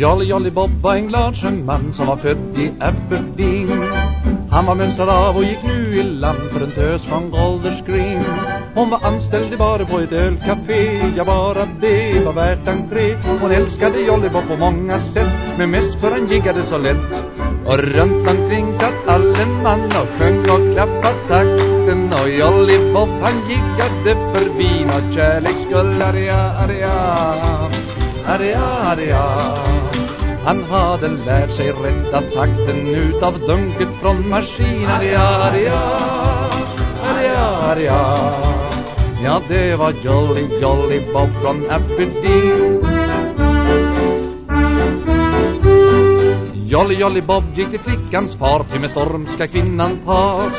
Jolly Jolly Bob var en glad man som var född i Aberdeen. Han var mönstrad av och gick nu i land för en tös från Golders Green. Hon var anställd i bara på ett ölcafé. Ja, bara det var värt entré. Hon älskade Jolly Bob på många sätt Men mest för han giggade så lätt. Och runt omkring satt alle man och sjöng och klappade takten. Och Jolly Bob han giggade förbi Och kärleks skull, aria, aria Aria, aria. Han hade lärt sig rätta takten utav dunket från maskin Aria, aria Aria, aria Ja, det var Jolly, Jolly Bob från Aberdeen. Jolly, Jolly Bob gick till flickans far Till med storm ska kvinnan tas.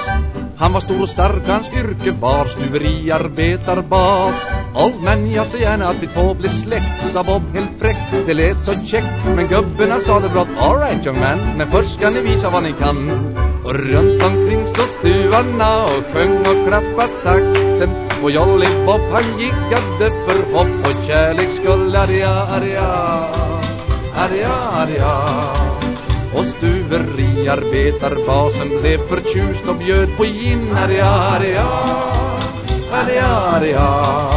Han var stor och stark, hans yrke var stuveriarbetarbas Åh man, jag ser gärna att vi två blir släkt Sa Bob helt fräckt, det lät så käckt Men gubbarna sa det brått, alright young man Men först ska ni visa vad ni kan. Och runt omkring stod stuvarna Och sjöng och klappade takten. Och Jolly Bob han gickade för hopp. Och kärlek skulle aria, aria, aria, aria. Arbetarbasen blev förtjust och bjöd på gin. Arja, arja, arja, arja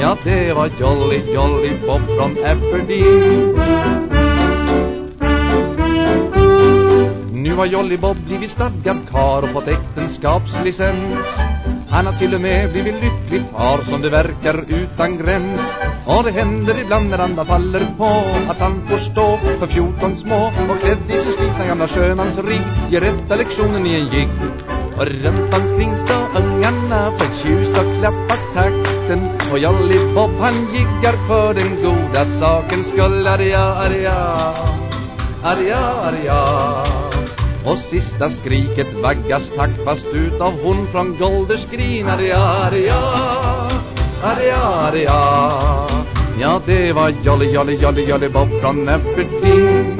Ja, det var Jolly, Jolly Bob från Aberdeen Nu har Jolly Bob blivit stadgad kar och fått äktenskapslicens. Han har till och med blivit lycklig far som det verkar utan gräns. Och det händer ibland när andra faller på Att han får stå för fjorton små Och gamla sjömansrigg Ger rätta lektionen i en jigg Och runt omkring står ungarna förtjust och klappar takten. Och Jolly Bob han giggar för den goda saken. Skull Arja, arja, arja, arja och sista skriket vaggas taktfast ut av hon från Golders Green Arja, arja, arja, arja Ja, det var Jolly, Jolly, Jolly, Jolly Bob från Aberdeen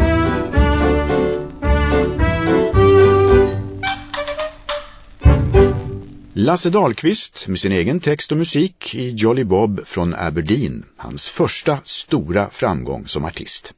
Lasse Dahlqvist med sin egen text och musik i Jolly Bob från Aberdeen, hans första stora framgång som artist.